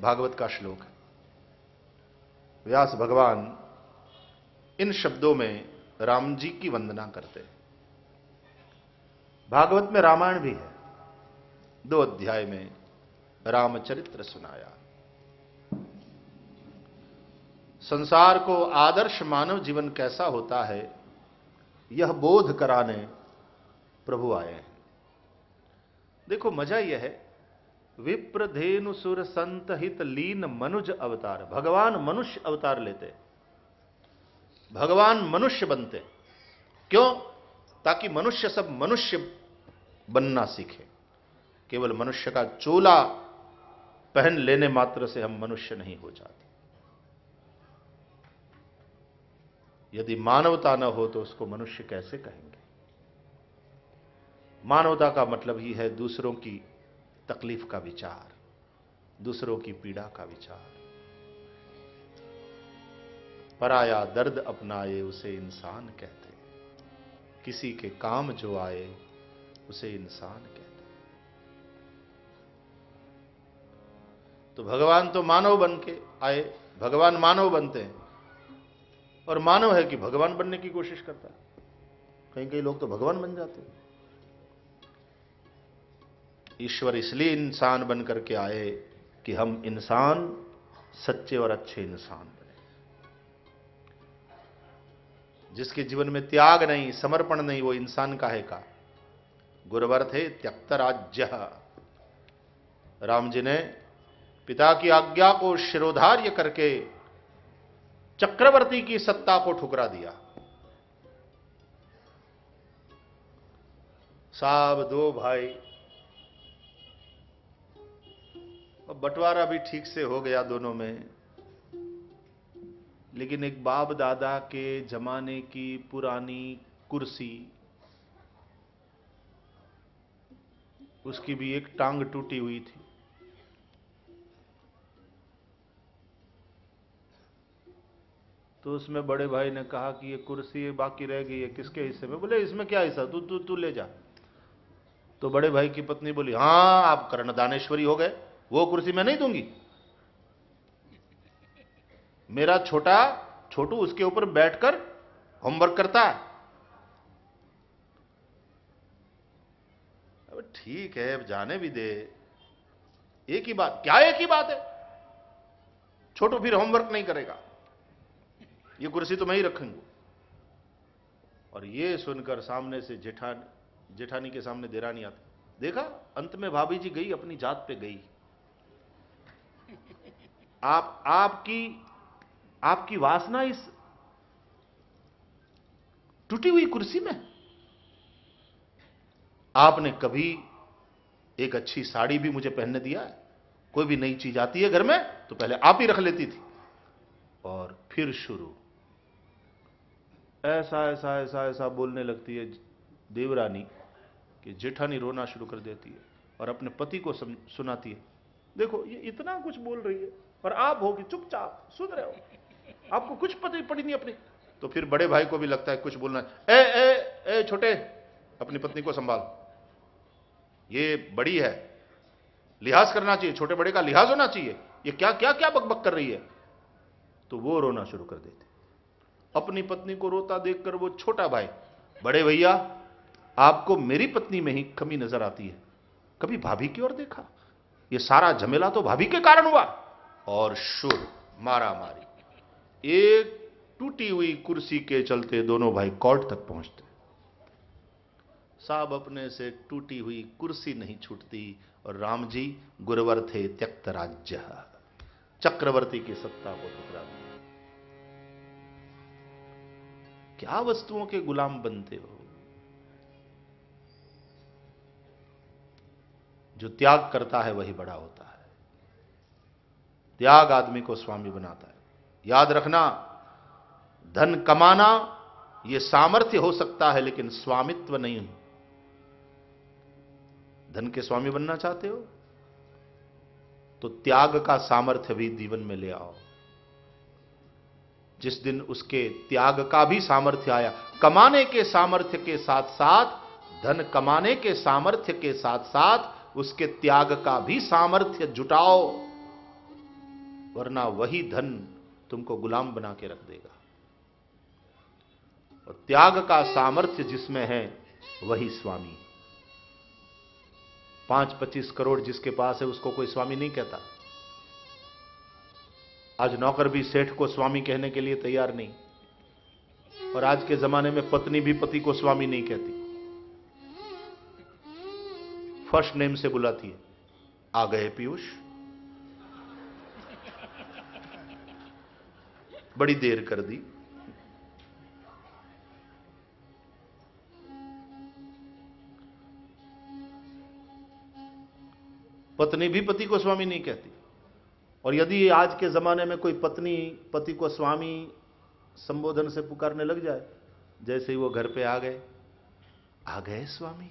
भागवत का श्लोक है। व्यास भगवान इन शब्दों में राम जी की वंदना करते हैं। भागवत में रामायण भी है। दो अध्याय में रामचरित्र सुनाया। संसार को आदर्श मानव जीवन कैसा होता है, यह बोध कराने प्रभु आए हैं। देखो, मज़ा यह है विप्रधेनु सुर संत हित लीन मनुज अवतार। भगवान मनुष्य अवतार लेते। भगवान मनुष्य बनते। क्यों? ताकि मनुष्य सब मनुष्य बनना सीखे। केवल मनुष्य का चोला पहन लेने मात्र से हम मनुष्य नहीं हो जाते। यदि मानवता न हो तो उसको मनुष्य कैसे कहेंगे? मानवता का मतलब ही है दूसरों की तकलीफ़ का विचार, दूसरों की पीड़ा का विचार। पराया दर्द अपनाए उसे इंसान कहते किसी के काम जो आए, उसे इंसान कहते तो भगवान तो मानव बन के आए, भगवान मानव बनते हैं। और मानव है कि भगवान बनने की कोशिश करता है। कहीं कई लोग तो भगवान बन जाते हैं। ईश्वर इसलिए इंसान बन करके आए कि हम इंसान, सच्चे और अच्छे इंसान बने। जिसके जीवन में त्याग नहीं, समर्पण नहीं, वो इंसान का है का? गुरुवर्थ थे त्यक्त राज्य। राम जी ने पिता की आज्ञा को शिरोधार्य करके चक्रवर्ती की सत्ता को ठुकरा दिया। साहब, दो भाई अब बंटवारा भी ठीक से हो गया दोनों में। लेकिन एक बाप दादा के जमाने की पुरानी कुर्सी, उसकी भी एक टांग टूटी हुई थी। तो उसमें बड़े भाई ने कहा कि ये कुर्सी बाकी रह गई है, किसके हिस्से में? बोले, इसमें क्या हिस्सा? तू तू तू ले जा। तो बड़े भाई की पत्नी बोली, हाँ, आप कर्णदानेश्वरी हो गए। वो कुर्सी मैं नहीं दूँगी। मेरा छोटा, छोटू उसके ऊपर बैठकर होमवर्क करता है। अब ठीक है, अब जाने भी दे। एक ही बात, क्या एक ही बात है? छोटू फिर होमवर्क नहीं करेगा। ये कुर्सी तो मैं ही रखूँगा। और ये सुनकर सामने से जेठान, जेठानी के सामने देरानी आती। देखा, अंत में भाभी जी गई, अपनी जात पे गई। आप, आपकी आपकी वासना इस टूटी हुई कुर्सी में? आपने कभी एक अच्छी साड़ी भी मुझे पहनने दिया है? कोई भी नई चीज़ आती है घर में तो पहले आप ही रख लेती थी। और फिर शुरू। ऐसा ऐसा ऐसा ऐसा बोलने लगती है देवरानी कि जेठानी रोना शुरू कर देती है और अपने पति को सुनाती है। देखो, ये इतना कुछ बोल रही है। और आप हो कि चुपचाप सुन रहे हो। आपको कुछ पता पड़ी नहीं अपनी। तो फिर बड़े भाई को भी लगता है कुछ बोलना है। ए ए ए, छोटे, अपनी पत्नी को संभाल। ये बड़ी है। लिहाज करना चाहिए, छोटे बड़े का लिहाज होना चाहिए। ये क्या क्या क्या बकबक कर रही है? तो वो रोना शुरू कर देते। अपनी पत्नी को रोता देखकर वो छोटा भाई, बड़े भैया, आपको मेरी पत्नी में ही कमी नज़र आती है। कभी भाभी की ओर देखा? ये सारा झमेला तो भाभी के कारण हुआ। और शुर मारा मारी एक टूटी हुई कुर्सी के चलते दोनों भाई कोर्ट तक पहुँचते। साहब अपने से टूटी हुई कुर्सी नहीं छूटती और राम जी गुरुवर थे त्यक्त राज्य। चक्रवर्ती की सत्ता को दिया। क्या वस्तुओं के गुलाम बनते हो? जो त्याग करता है वही बड़ा होता है। त्याग आदमी को स्वामी बनाता है। याद रखना, धन कमाना यह सामर्थ्य हो सकता है, लेकिन स्वामित्व नहीं धन के स्वामी बनना चाहते हो तो त्याग का सामर्थ्य भी जीवन में ले आओ। जिस दिन उसके त्याग का भी सामर्थ्य आया, कमाने के सामर्थ्य के साथ साथ धन कमाने के सामर्थ्य के साथ साथ उसके त्याग का भी सामर्थ्य जुटाओ। वरना वही धन तुमको गुलाम बना के रख देगा। और त्याग का सामर्थ्य जिसमें है, वही स्वामी। पाँच पच्चीस करोड़ जिसके पास है, उसको कोई स्वामी नहीं कहता। आज नौकर भी सेठ को स्वामी कहने के लिए तैयार नहीं। और आज के जमाने में पत्नी भी पति को स्वामी नहीं कहती। फ़र्स्ट नेम से बुलाती है, आ गए पीयूष। बड़ी देर कर दी। पत्नी भी पति को स्वामी नहीं कहती। और यदि आज के जमाने में कोई पत्नी पति को स्वामी संबोधन से पुकारने लग जाए, जैसे ही वो घर पे आ गए आ गए स्वामी?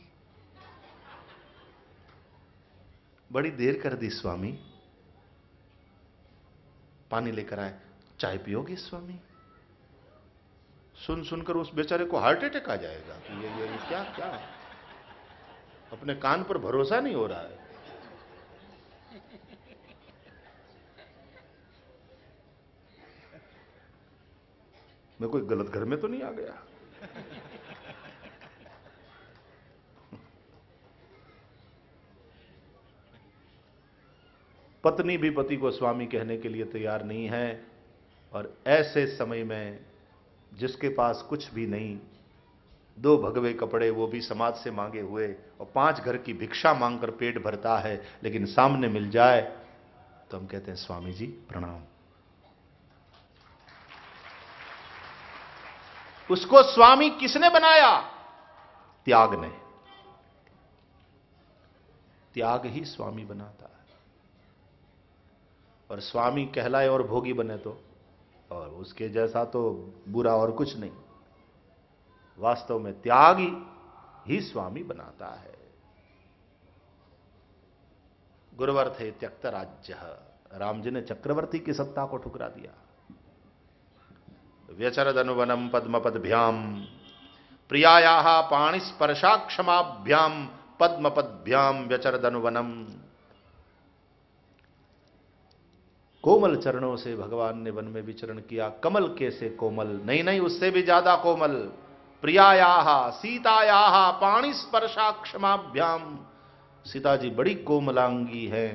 बड़ी देर कर दी स्वामी। पानी लेकर आए। चाय पियोगे स्वामी? सुन सुनकर उस बेचारे को हार्ट अटैक आ जाएगा कि ये, ये, क्या क्या? अपने कान पर भरोसा नहीं हो रहा है। मैं कोई गलत घर में तो नहीं आ गया? पत्नी भी पति को स्वामी कहने के लिए तैयार नहीं है। और ऐसे समय में जिसके पास कुछ भी नहीं, दो भगवे कपड़े वो भी समाज से मांगे हुए और पाँच घर की भिक्षा मांगकर पेट भरता है, लेकिन सामने मिल जाए तो हम कहते हैं, स्वामी जी, प्रणाम। उसको स्वामी किसने बनाया? त्याग ने। त्याग ही स्वामी बनाता है। और स्वामी कहलाए और भोगी बने तो और उसके जैसा तो बुरा और कुछ नहीं। वास्तव में त्याग ही स्वामी बनाता है। गुरुवर्थ है त्यक्त राज्य। राम जी ने चक्रवर्ती की सत्ता को ठुकरा दिया। व्यचरद व्यचरदनुवनम पद्मपदभ्याम, प्रियाया पाणिस्पर्शाक्षमाभ्याम, पद्मपदभ्याम व्यचरदनुवनम कोमल चरणों से भगवान ने वन में विचरण किया। कमल कैसे कोमल, नहीं नहीं, उससे भी ज़्यादा कोमल। प्रियाया, सीताया पाणी स्पर्शाक्षमाभ्याम सीता जी बड़ी कोमलांगी है,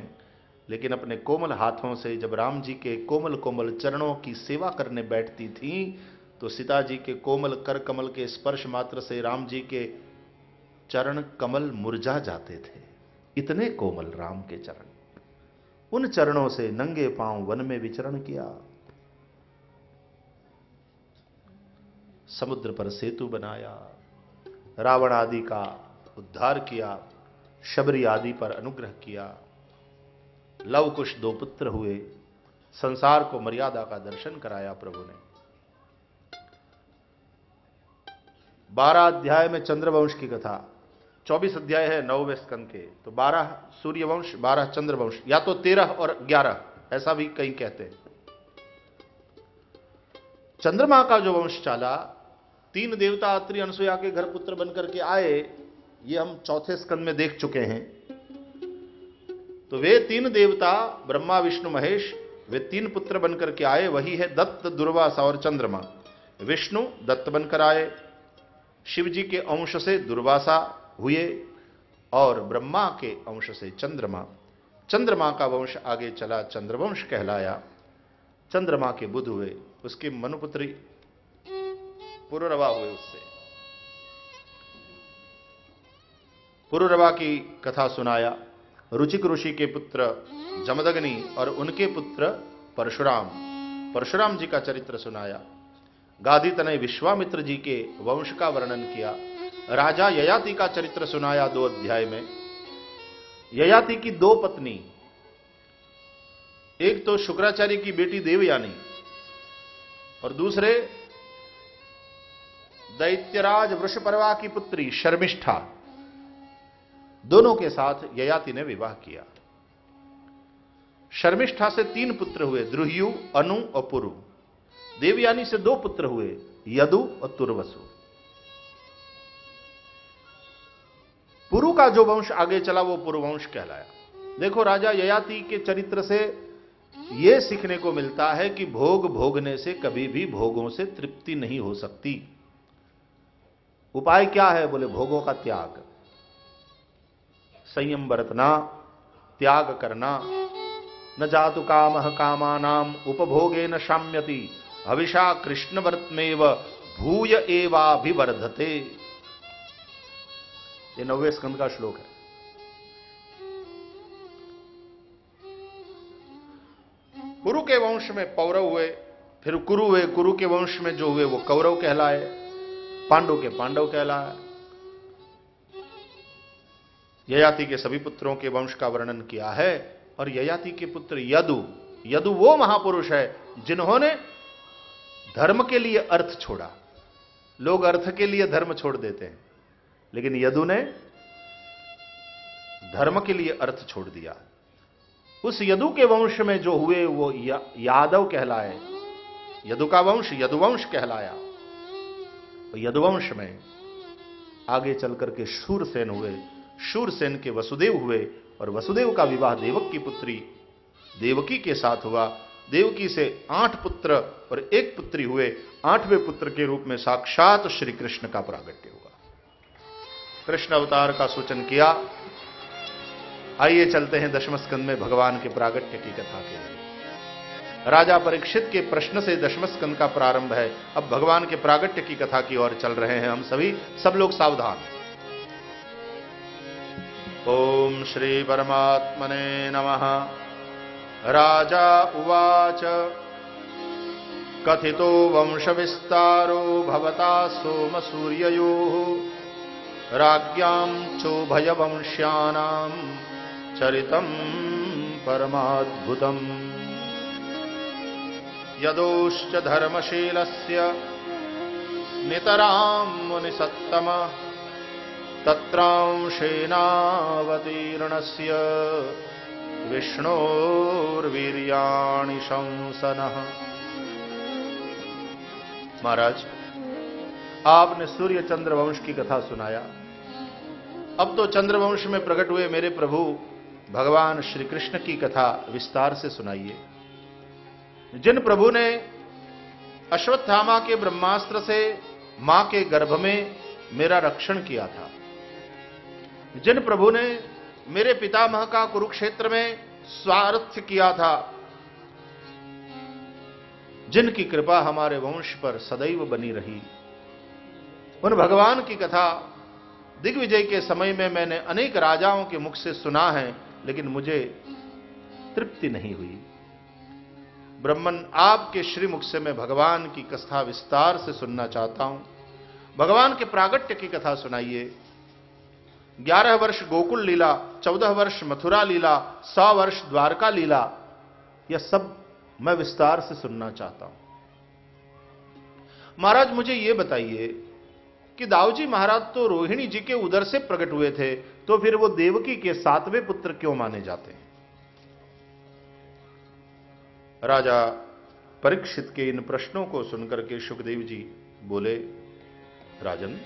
लेकिन अपने कोमल हाथों से जब राम जी के कोमल कोमल चरणों की सेवा करने बैठती थी तो सीता जी के कोमल कर कमल के स्पर्श मात्र से राम जी के चरण कमल मुरझा जाते थे। इतने कोमल राम के चरण। उन चरणों से नंगे पाँव वन में विचरण किया। समुद्र पर सेतु बनाया, रावण आदि का उद्धार किया, शबरी आदि पर अनुग्रह किया। लव कुश दो पुत्र हुए, संसार को मर्यादा का दर्शन कराया प्रभु ने। बारह अध्याय में चंद्रवंश की कथा। चौबीस अध्याय है, नौवे स्कंद के। तो बारह सूर्यवंश, बारह चंद्रवंश, या तो तेरह और ग्यारह, ऐसा भी कहीं कहते हैं। चंद्रमा का जो वंश चाला, तीन देवता अत्रि अनसुया के घर पुत्र बनकर के आए, ये हम चौथे स्कंद में देख चुके हैं। तो वे तीन देवता, ब्रह्मा, विष्णु, महेश, वे तीन पुत्र बनकर के आए, वही है दत्त, दुर्वासा और चंद्रमा। विष्णु दत्त बनकर आए शिव जी के अंश से दुर्वासा हुए और ब्रह्मा के अंश से चंद्रमा चंद्रमा का वंश आगे चला, चंद्रवंश कहलाया। चंद्रमा के बुध हुए, उसके मनुपुत्री पुररवा हुए उससे। पुररवा की कथा सुनाया। रुचिक ऋषि के पुत्र जमदग्नि और उनके पुत्र परशुराम परशुराम जी का चरित्र सुनाया। गादी तनय विश्वामित्र जी के वंश का वर्णन किया। राजा ययाति का चरित्र सुनाया दो अध्याय में। ययाति की दो पत्नी, एक तो शुक्राचार्य की बेटी देवयानी और दूसरे दैत्यराज वृषपर्वा की पुत्री शर्मिष्ठा। दोनों के साथ ययाति ने विवाह किया। शर्मिष्ठा से तीन पुत्र हुए, द्रुह्यु, अनु और पुरु। देवयानी से दो पुत्र हुए, यदु और तुर्वसु। पुरु का जो वंश आगे चला, वो पुरुवंश कहलाया। देखो राजा ययाति के चरित्र से यह सीखने को मिलता है कि भोग भोगने से कभी भी भोगों से तृप्ति नहीं हो सकती। उपाय क्या है? बोले, भोगों का त्याग। संयम बरतना, त्याग करना। न जातु काम कामानाम उपभोगे न शाम्यति। हविषा कृष्ण व्रतमेव भूय एवाभिवर्धते। ये नवे स्कंद का श्लोक है। कुरु के वंश में पौरव हुए, फिर कुरु हुए, कुरु के वंश में जो हुए वो कौरव कहलाए, पांडव के पांडव कहलाए। ययाति के सभी पुत्रों के वंश का वर्णन किया है और ययाति के पुत्र यदु यदु वो महापुरुष है जिन्होंने धर्म के लिए अर्थ छोड़ा। लोग अर्थ के लिए धर्म छोड़ देते हैं। लेकिन यदु ने धर्म के लिए अर्थ छोड़ दिया। उस यदु के वंश में जो हुए वो या, यादव कहलाए। यदु का वंश यदुवंश कहलाया। यदुवंश में आगे चलकर के शूरसेन हुए। शूरसेन के वसुदेव हुए और वसुदेव का विवाह देवक की पुत्री देवकी के साथ हुआ। देवकी से आठ पुत्र और एक पुत्री हुए। आठवें पुत्र के रूप में साक्षात श्री कृष्ण का प्रागट्य हुआ। कृष्ण अवतार का सूचन किया। आइए चलते हैं दशम स्कंद में भगवान के प्रागट्य की कथा के राजा परीक्षित के प्रश्न से दशम स्कंद का प्रारंभ है। अब भगवान के प्रागट्य की कथा की ओर चल रहे हैं हम सभी। सब लोग सावधान। ओम श्री परमात्मने नमः। राजा उवाच। कथितो वंश विस्तारो भवता सोम सूर्यो राज्ञां चोभयवंश्यानाम् चरितं परमाद्भुतम्। यदोश्च धर्मशीलस्य नितरां मुनिसत्तम तत्रांशेनावतीर्णस्य विष्णोर्वीर्याणि शंसनः। महाराज, आपने सूर्य चंद्र वंश की कथा सुनाया। अब तो चंद्रवंश में प्रकट हुए मेरे प्रभु, भगवान श्री कृष्ण की कथा विस्तार से सुनाइए। जिन प्रभु ने अश्वत्थामा के ब्रह्मास्त्र से माँ के गर्भ में मेरा रक्षण किया था, जिन प्रभु ने मेरे पितामह का कुरुक्षेत्र में स्वार्थ किया था, जिनकी कृपा हमारे वंश पर सदैव बनी रही, उन भगवान की कथा दिग्विजय के समय में मैंने अनेक राजाओं के मुख से सुना है, लेकिन मुझे तृप्ति नहीं हुई। ब्रह्मन आपके श्रीमुख से मैं भगवान की कथा विस्तार से सुनना चाहता हूँ। भगवान के प्रागट्य की कथा सुनाइए। ग्यारह वर्ष गोकुल लीला, चौदह वर्ष मथुरा लीला, सौ वर्ष द्वारका लीला, यह सब मैं विस्तार से सुनना चाहता हूँ। महाराज, मुझे यह बताइए कि दाऊजी महाराज तो रोहिणी जी के उदर से प्रकट हुए थे तो फिर वो देवकी के सातवें पुत्र क्यों माने जाते हैं? राजा परीक्षित के इन प्रश्नों को सुनकर के सुखदेव जी बोले, राजन,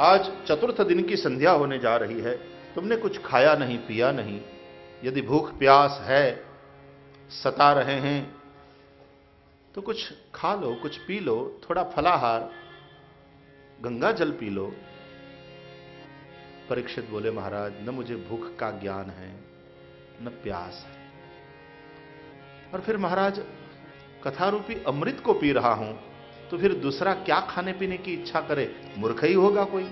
आज चतुर्थ दिन की संध्या होने जा रही है, तुमने कुछ खाया नहीं, पिया नहीं, यदि भूख प्यास है, सता रहे हैं तो कुछ खा लो, कुछ पी लो, थोड़ा फलाहार गंगा जल पी लो। परीक्षित बोले, महाराज, न मुझे भूख का ज्ञान है, न प्यास है। और फिर, महाराज कथा रूपी अमृत को पी रहा हूँ तो फिर दूसरा क्या खाने पीने की इच्छा करे? मूर्ख ही होगा कोई।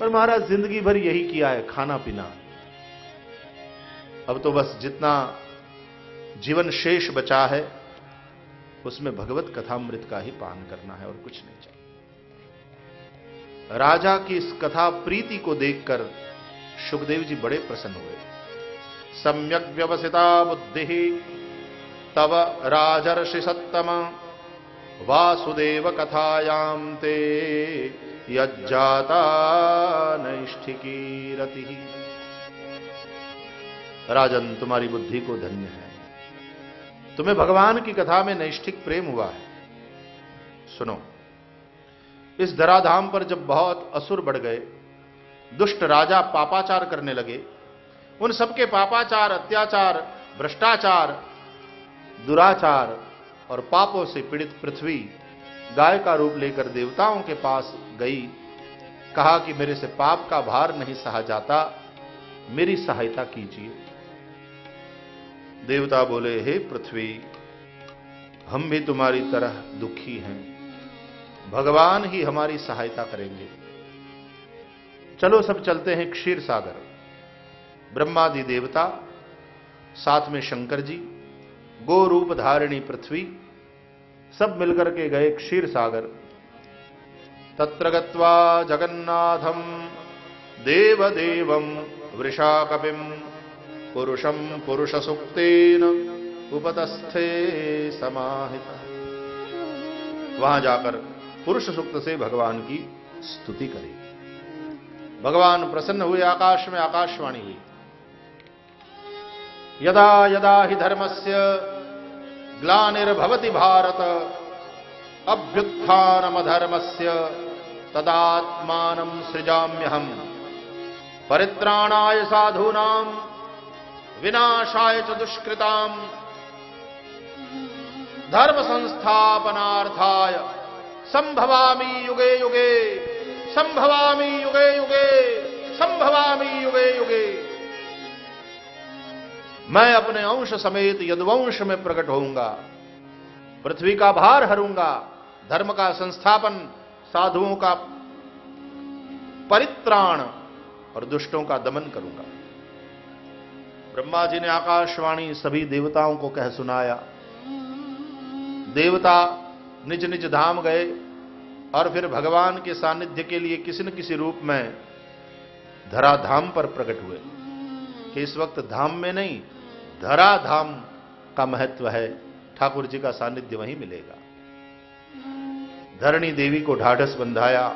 पर महाराज, ज़िंदगी भर यही किया है, खाना पीना। अब तो बस जितना जीवन शेष बचा है, उसमें भगवत कथामृत का ही पान करना है और कुछ नहीं चाहिए। राजा की इस कथा प्रीति को देखकर सुखदेव जी बड़े प्रसन्न हुए। सम्यक व्यवसिता बुद्धि, तव राजर्षि सत्तम, वासुदेव कथायाम ते यज्जाता नैष्ठिकी रति राजन, तुम्हारी बुद्धि को धन्य है। तुम्हें भगवान की कथा में नैष्ठिक प्रेम हुआ है। सुनो इस धराधाम पर जब बहुत असुर बढ़ गए, दुष्ट राजा पापाचार करने लगे, उन सबके पापाचार, अत्याचार, भ्रष्टाचार, दुराचार और पापों से पीड़ित पृथ्वी गाय का रूप लेकर देवताओं के पास गई, कहा कि मेरे से पाप का भार नहीं सहा जाता, मेरी सहायता कीजिए। देवता बोले, हे पृथ्वी, हम भी तुम्हारी तरह दुखी हैं। भगवान ही हमारी सहायता करेंगे। चलो सब चलते हैं क्षीर सागर। ब्रह्मादि देवता, साथ में शंकर जी गो रूप धारिणी पृथ्वी, सब मिलकर के गए क्षीर सागर। तत्र गत्वा जगन्नाथम देवदेवम वृषा कपिम पुरुषम पुरुष सुक्तेन उपतस्थे समाहित। वहाँ जाकर पुरुष सुक्त से भगवान की स्तुति करी। भगवान प्रसन्न हुए, आकाश में आकाशवाणी हुई। यदा यदा हि धर्मस्य ग्लानिर्भवति भारत, अभ्युत्थानमधर्मस्य तदात्मानं सृजाम्यहम् परित्राणाय साधूनां, विनाशाय च दुष्कृताम् धर्म संस्थापनार्थाय संभवामि युगे युगे। संभवामी युगे युगे। संभवामी युगे युगे। मैं अपने अंश समेत यदवंश में प्रकट होऊँगा। पृथ्वी का भार हरूँगा। धर्म का संस्थापन, साधुओं का परित्राण और दुष्टों का दमन करूँगा। ब्रह्मा जी ने आकाशवाणी सभी देवताओं को कह सुनाया। देवता निज निज धाम गए और फिर भगवान के सानिध्य के लिए किसी न किसी रूप में धराधाम पर प्रकट हुए कि इस वक्त धाम में नहीं, धराधाम का महत्व है। ठाकुर जी का सानिध्य वहीं मिलेगा। धरणी देवी को ढाढ़स बंधाया,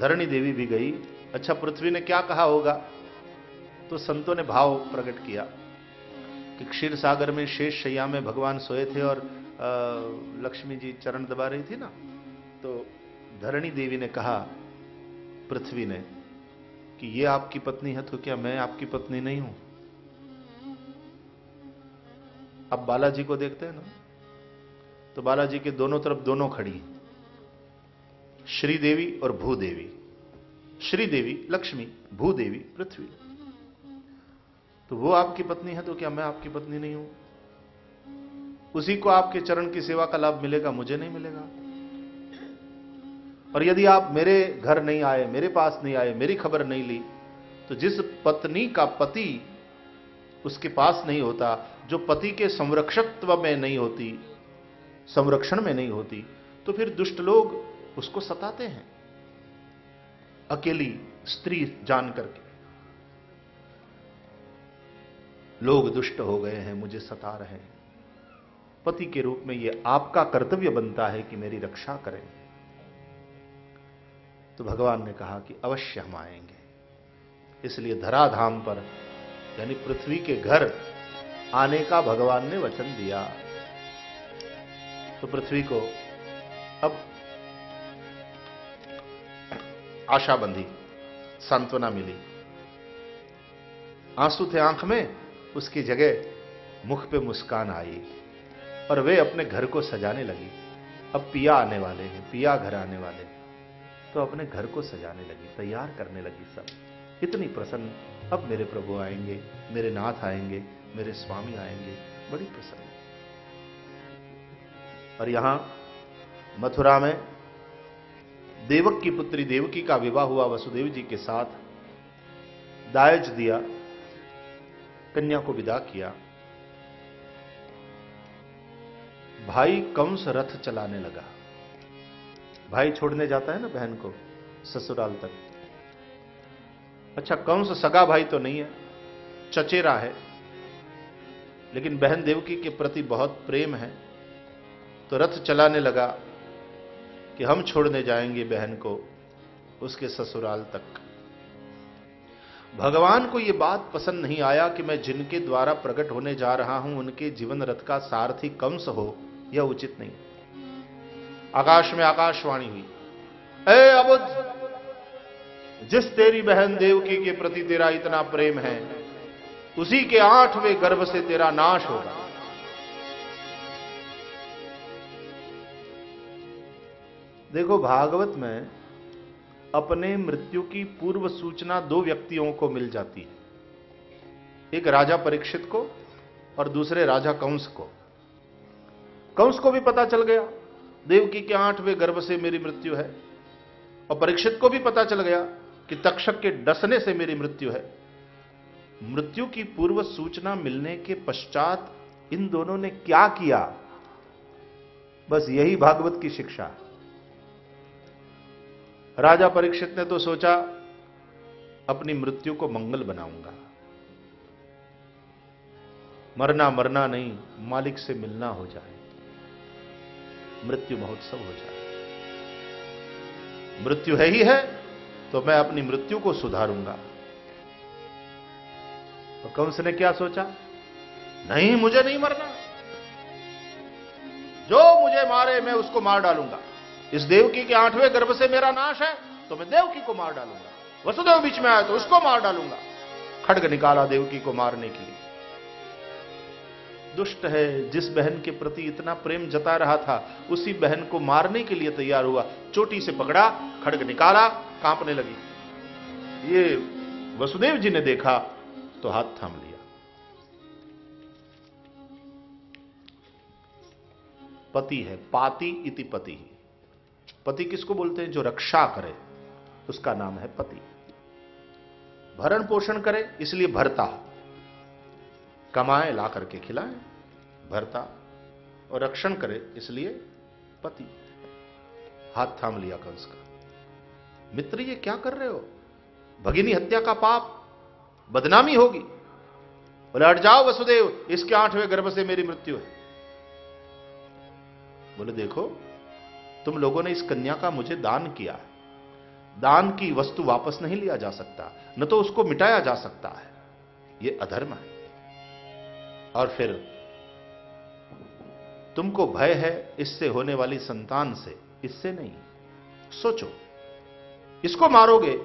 धरणी देवी भी गई। अच्छा पृथ्वी ने क्या कहा होगा? तो संतों ने भाव प्रकट किया कि क्षीर सागर में शेष शैया में भगवान सोए थे और लक्ष्मी जी चरण दबा रही थी ना तो धरणी देवी ने कहा, पृथ्वी ने, कि ये आपकी पत्नी है तो क्या मैं आपकी पत्नी नहीं हूँ? अब बालाजी को देखते हैं ना तो बालाजी के दोनों तरफ़ दोनों खड़ी श्रीदेवी और भूदेवी। श्रीदेवी, लक्ष्मी, भूदेवी, पृथ्वी। तो वो आपकी पत्नी है तो क्या मैं आपकी पत्नी नहीं हूँ? उसी को आपके चरण की सेवा का लाभ मिलेगा, मुझे नहीं मिलेगा। और यदि आप मेरे घर नहीं आए, मेरे पास नहीं आए, मेरी खबर नहीं ली तो जिस पत्नी का पति उसके पास नहीं होता, जो पति के संरक्षकत्व में नहीं होती, संरक्षण में नहीं होती तो फिर दुष्ट लोग उसको सताते हैं। अकेली स्त्री जान करके। लोग दुष्ट हो गए हैं, मुझे सता रहे हैं। पति के रूप में यह आपका कर्तव्य बनता है कि मेरी रक्षा करें। तो भगवान ने कहा कि अवश्य हम आएँगे। इसलिए धराधाम पर, यानी पृथ्वी के घर, आने का भगवान ने वचन दिया। तो पृथ्वी को अब आशा बंधी सांत्वना मिली। आँसू थे आँख में, उसकी जगह मुख पे मुस्कान आई। और वे अपने घर को सजाने लगी। अब पिया आने वाले हैं, पिया घर आने वाले तो अपने घर को सजाने लगी, तैयार करने लगी सब। इतनी प्रसन्न, अब मेरे प्रभु आएँगे, मेरे नाथ आएँगे, मेरे स्वामी आएँगे। बड़ी प्रसन्न। और यहाँ, मथुरा में, देवक की पुत्री, देवकी का विवाह हुआ, वसुदेव जी के साथ दायज दिया, कन्या को विदा किया। भाई कंस रथ चलाने लगा। भाई छोड़ने जाता है ना बहन को, ससुराल तक। अच्छा कंस सगा भाई तो नहीं है, चचेरा है। लेकिन बहन देवकी के प्रति बहुत प्रेम है। तो रथ चलाने लगा कि हम छोड़ने जाएँगे बहन को उसके ससुराल तक। भगवान को यह बात पसंद नहीं आया कि मैं जिनके द्वारा प्रकट होने जा रहा हूँ, उनके जीवन रथ का सारथी कंस हो। यह उचित नहीं। आकाश में आकाशवाणी हुई। ए अबुद्ध जिस तेरी बहन देवकी के प्रति तेरा इतना प्रेम है, उसी के आठवें गर्भ से तेरा नाश होगा। देखो, भागवत में अपने मृत्यु की पूर्व सूचना दो व्यक्तियों को मिल जाती है। एक राजा परीक्षित को और दूसरे राजा कंस को। कंस को भी पता चल गया? देवकी के आठवें गर्भ से मेरी मृत्यु है। और परीक्षित को भी पता चल गया कि तक्षक के डसने से मेरी मृत्यु है। मृत्यु की पूर्व सूचना मिलने के पश्चात इन दोनों ने क्या किया? बस यही भागवत की शिक्षा। राजा परीक्षित ने तो सोचा, अपनी मृत्यु को मंगल बनाऊँगा। मरना मरना नहीं, मालिक से मिलना हो जाए। मृत्यु महोत्सव हो जाए। मृत्यु है ही है तो मैं अपनी मृत्यु को सुधारूँगा। तो कंस ने क्या सोचा? नहीं, मुझे नहीं मरना। जो मुझे मारे, मैं उसको मार डालूँगा। इस देवकी के आठवें गर्भ से मेरा नाश है तो मैं देवकी को मार डालूँगा। वसुदेव बीच में आया तो उसको मार डालूँगा। खड़ग निकाला देवकी को मारने के लिए। दुष्ट है, जिस बहन के प्रति इतना प्रेम जता रहा था, उसी बहन को मारने के लिए तैयार हुआ। चोटी से पकड़ा, खड़ग निकाला, कांपने लगी। ये वसुदेव जी ने देखा तो हाथ थाम लिया। पति है, पाति इति पति। पति किसको बोलते हैं? जो रक्षा करे, उसका नाम है पति। भरण पोषण करे, इसलिए भरता कमाए, ला करके खिलाए। भरता और रक्षण करे, इसलिए पति। हाथ थाम लिया कंस का। मित्र, ये क्या कर रहे हो? भगिनी हत्या का पाप, बदनामी होगी। बोले, हट जाओ वसुदेव, इसके आठवें गर्भ से मेरी मृत्यु है। बोले, देखो, तुम लोगों ने इस कन्या का मुझे दान किया है। दान की वस्तु वापस नहीं लिया जा सकता, न तो उसको मिटाया जा सकता है। यह अधर्म है। और फिर तुमको भय है इससे होने वाली संतान से, इससे नहीं। सोचो, इसको मारोगे,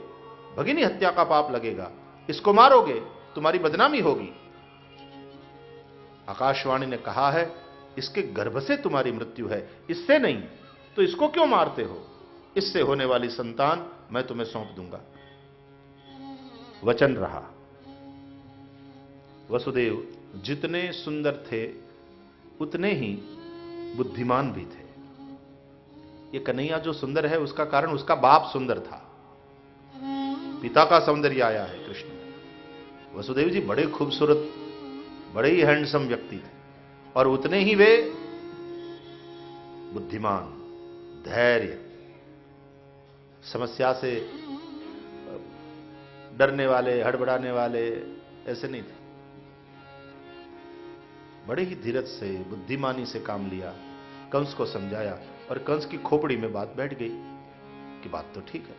भगिनी हत्या का पाप लगेगा। इसको मारोगे, तुम्हारी बदनामी होगी। आकाशवाणी ने कहा है, इसके गर्भ से तुम्हारी मृत्यु है, इससे नहीं। तो इसको क्यों मारते हो? इससे होने वाली संतान मैं तुम्हें सौंप दूँगा। वचन रहा, वसुदेव, जितने सुंदर थे, उतने ही बुद्धिमान भी थे। ये कन्हैया जो सुंदर है, उसका कारण उसका बाप सुंदर था। पिता का सौंदर्य आया है कृष्ण वसुदेव जी बड़े खूबसूरत, बड़े ही हैंडसम व्यक्ति थे। और उतने ही वे बुद्धिमान, धैर्य, समस्या से डरने वाले, हड़बड़ाने वाले ऐसे नहीं थे। बड़े ही धीरज से, बुद्धिमानी से काम लिया। कंस को समझाया और कंस की खोपड़ी में बात बैठ गई कि बात तो ठीक है।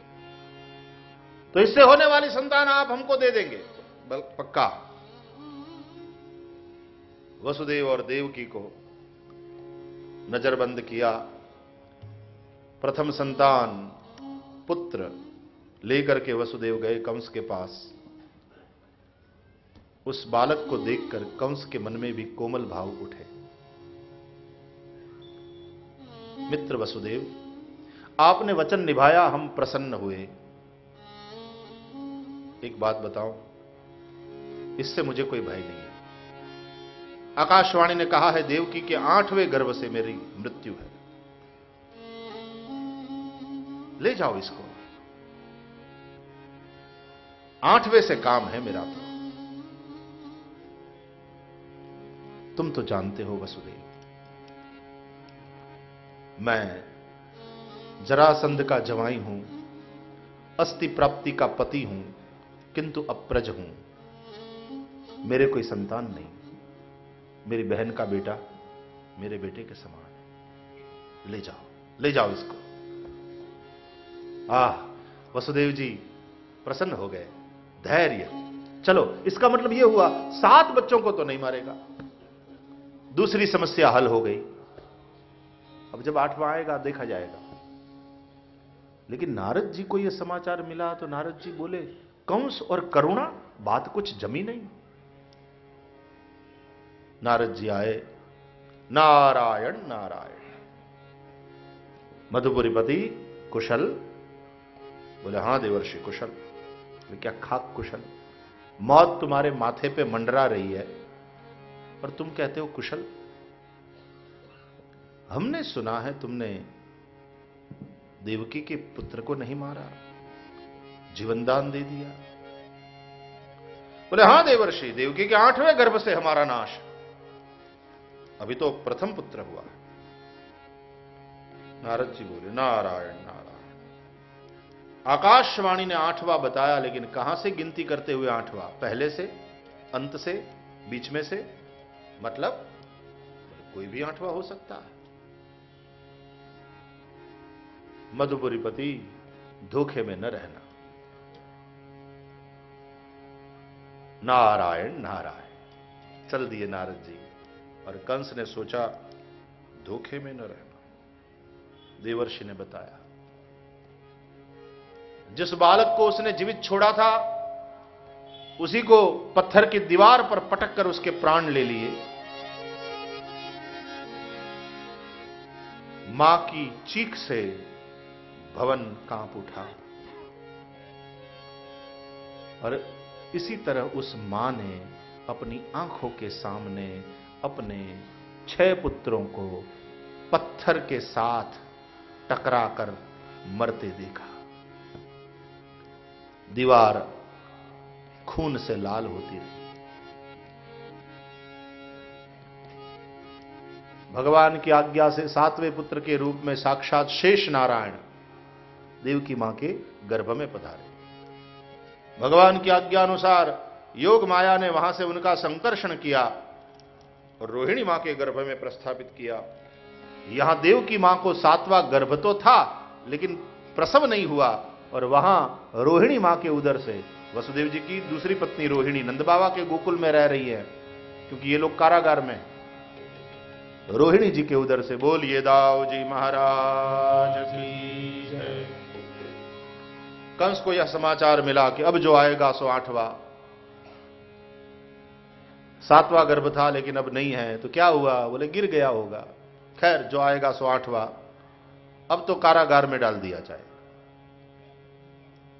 तो इससे होने वाली संतान आप हमको दे देंगे। पक्का। वसुदेव और देवकी को नजरबंद किया। प्रथम संतान, पुत्र लेकर के वसुदेव गए कंस के पास। उस बालक को देखकर कंस के मन में भी कोमल भाव उठे। मित्र वसुदेव, आपने वचन निभाया, हम प्रसन्न हुए। एक बात बताओ इससे मुझे कोई भय नहीं है। आकाशवाणी ने कहा है देवकी के आठवें गर्भ से मेरी मृत्यु है। ले जाओ इसको। आठवें से काम है मेरा तो। तुम तो जानते हो वसुदेव। मैं जरासंध का जवाई हूँ, अस्थि प्राप्ति का पति हूँ, किंतु अप्रज हूँ। मेरे कोई संतान नहीं। मेरी बहन का बेटा मेरे बेटे के समान है। ले जाओ ले जाओ इसको। आह, वसुदेव जी, प्रसन्न हो गए। धैर्य। चलो, इसका मतलब यह हुआ, सात बच्चों को तो नहीं मारेगा। दूसरी समस्या हल हो गई। अब जब आठवां आएगा, देखा जाएगा। लेकिन नारद जी को यह समाचार मिला तो नारद जी बोले, कंस और करुणा, बात कुछ जमी नहीं। नारद जी आए, नारायण नारायण। मधुपुरीपति कुशल, बोले, हाँ देवर्षि, कुशल। क्या खाक कुशल? मौत तुम्हारे माथे पे मंडरा रही है। और तुम कहते हो कुशल? हमने सुना है तुमने देवकी के पुत्र को नहीं मारा, जीवनदान दे दिया। बोले, हाँ देवर्षि, देवकी के आठवें गर्भ से हमारा नाश अभी तो प्रथम पुत्र हुआ है। नारद जी बोले, नारायण नारायण। आकाशवाणी ने आठवां बताया, लेकिन कहाँ से गिनती करते हुए आठवां? पहले से, अंत से, बीच में से? मतलब कोई भी आठवां हो सकता है। मधुपुरी पति धोखे में न रहना। नारायण नारायण। चल दिए नारद जी, और कंस ने सोचा, धोखे में न रहना। देवर्षि ने बताया, जिस बालक को उसने जीवित छोड़ा था उसी को पत्थर की दीवार पर पटक कर उसके प्राण ले लिए। माँ की चीख से भवन काँप उठा। और इसी तरह उस माँ ने अपनी आँखों के सामने अपने छह पुत्रों को पत्थर के साथ टकराकर मरते देखा। दीवार खून से लाल होती रही। भगवान की आज्ञा से सातवें पुत्र के रूप में साक्षात शेष नारायण देव की माँ के गर्भ में पधारे। भगवान की आज्ञा अनुसार योग माया ने वहाँ से उनका संकर्षण किया और रोहिणी माँ के गर्भ में प्रस्थापित किया। यहाँ देव की माँ को सातवां गर्भ तो था, लेकिन प्रसव नहीं हुआ और वहाँ रोहिणी माँ के उदर से वसुदेव जी की दूसरी पत्नी रोहिणी नंद बाबा के गोकुल में रह रही है, क्योंकि ये लोग कारागार में रोहिणी जी के उधर से बोलिए दाव जी महाराज कंस को यह समाचार मिला कि अब जो आएगा सो आठवा। सातवां गर्भ था, लेकिन अब नहीं है तो क्या हुआ? बोले, गिर गया होगा। खैर, जो आएगा सो आठवा। अब तो कारागार में डाल दिया जाए।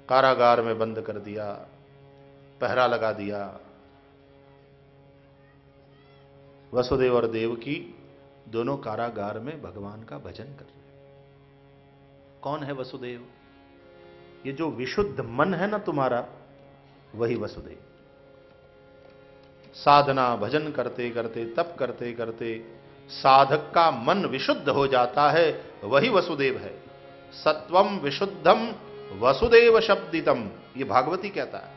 कारागार में बंद कर दिया, पहरा लगा दिया। वसुदेव और देव की दोनों कारागार में भगवान का भजन कर रहे कौन है वसुदेव? ये जो विशुद्ध मन है ना तुम्हारा, वही वसुदेव। साधना भजन करते करते, तप करते करते साधक का मन विशुद्ध हो जाता है, वही वसुदेव है। सत्वम विशुद्धम वसुदेव शब्दितम। ये भागवती कहता है।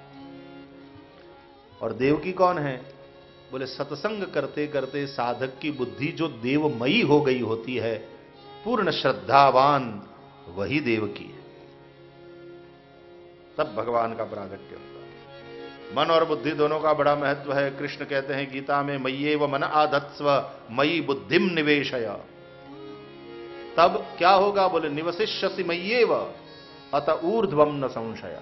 और देव की कौन है? बोले, सत्संग करते करते साधक की बुद्धि जो देवमयी हो गई होती है, पूर्ण श्रद्धावान वही देव की है। तब भगवान का प्रागट्य होता मन और बुद्धि दोनों का बड़ा महत्व है। कृष्ण कहते हैं, गीता में मये व मन आधत्स्व मई बुद्धिम निवेशय। तब क्या होगा? बोले निवशिष्यसी मये व अत ऊर्ध्वम न संशय।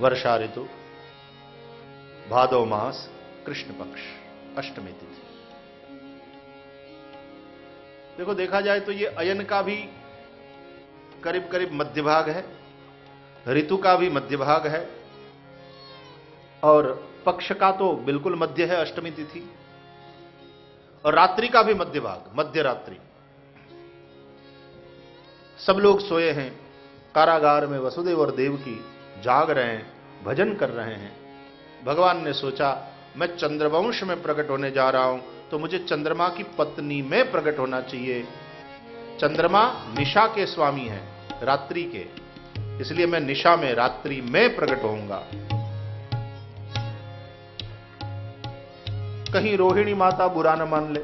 वर्षा ऋतु, भादो मास कृष्ण पक्ष अष्टमी तिथि। देखो, देखा जाए तो ये अयन का भी करीब करीब मध्य भाग है, ऋतु का भी मध्य भाग है, और पक्ष का तो बिल्कुल मध्य है अष्टमी तिथि। और रात्रि का भी मध्य भाग मध्य रात्रि सब लोग सोए हैं, कारागार में वसुदेव और देव की जाग रहे हैं, भजन कर रहे हैं। भगवान ने सोचा, मैं चंद्रवंश में प्रकट होने जा रहा हूँ तो मुझे चंद्रमा की पत्नी में प्रकट होना चाहिए। चंद्रमा निशा के स्वामी है, रात्रि के। इसलिए मैं निशा में, रात्रि में प्रकट होऊँगा। कहीं रोहिणी माता बुरा न मान ले।